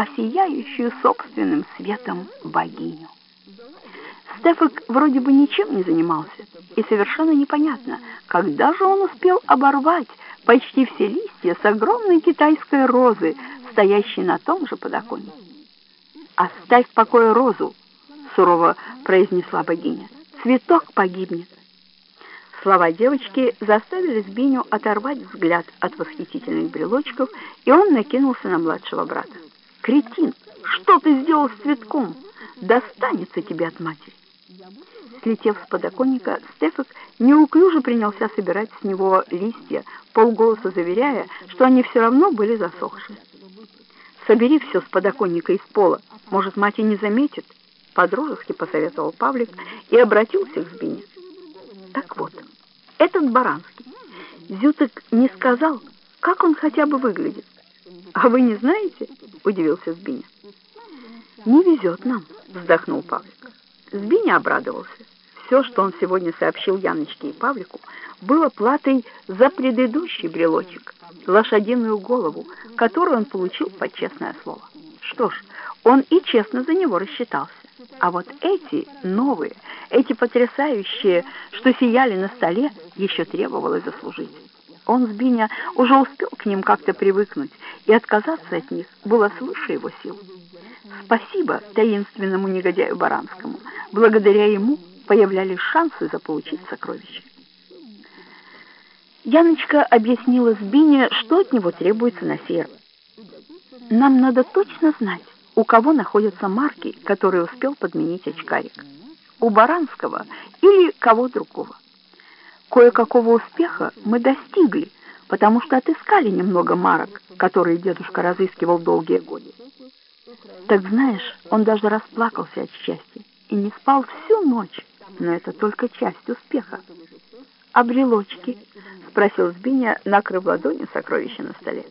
а сияющую собственным светом богиню. Стефик вроде бы ничем не занимался, и совершенно непонятно, когда же он успел оборвать почти все листья с огромной китайской розы, стоящей на том же подоконнике. «Оставь в покое розу», — сурово произнесла богиня. «Цветок погибнет». Слова девочки заставили Збиню оторвать взгляд от восхитительных брелочков, и он накинулся на младшего брата. «Кретин, что ты сделал с цветком? Достанется тебе от матери!» Слетев с подоконника, Стефик неуклюже принялся собирать с него листья, полголоса заверяя, что они все равно были засохшие. «Собери все с подоконника и с пола, может, мать и не заметит», — подружески посоветовал Павлик и обратился к Збине. «Так вот, этот Баранский, Зютык не сказал, как он хотя бы выглядит. А вы не знаете?» — удивился Збиня. «Не везет нам», — вздохнул Павлик. Збиня обрадовался. Все, что он сегодня сообщил Яночке и Павлику, было платой за предыдущий брелочек, лошадиную голову, которую он получил под честное слово. Что ж, он и честно за него рассчитался. А вот эти новые, эти потрясающие, что сияли на столе, еще требовалось заслужить. Он, Збиня, уже успел к ним как-то привыкнуть, и отказаться от них было свыше его сил. Спасибо таинственному негодяю Баранскому. Благодаря ему появлялись шансы заполучить сокровища. Яночка объяснила Збине, что от него требуется на сей Нам надо точно знать, у кого находятся марки, которые успел подменить очкарик. У Баранского или кого другого. Кое-какого успеха мы достигли, потому что отыскали немного марок, которые дедушка разыскивал долгие годы. Так знаешь, он даже расплакался от счастья и не спал всю ночь, но это только часть успеха. «А брелочки?» — спросил Збиня, накрыв ладонью сокровища на столе.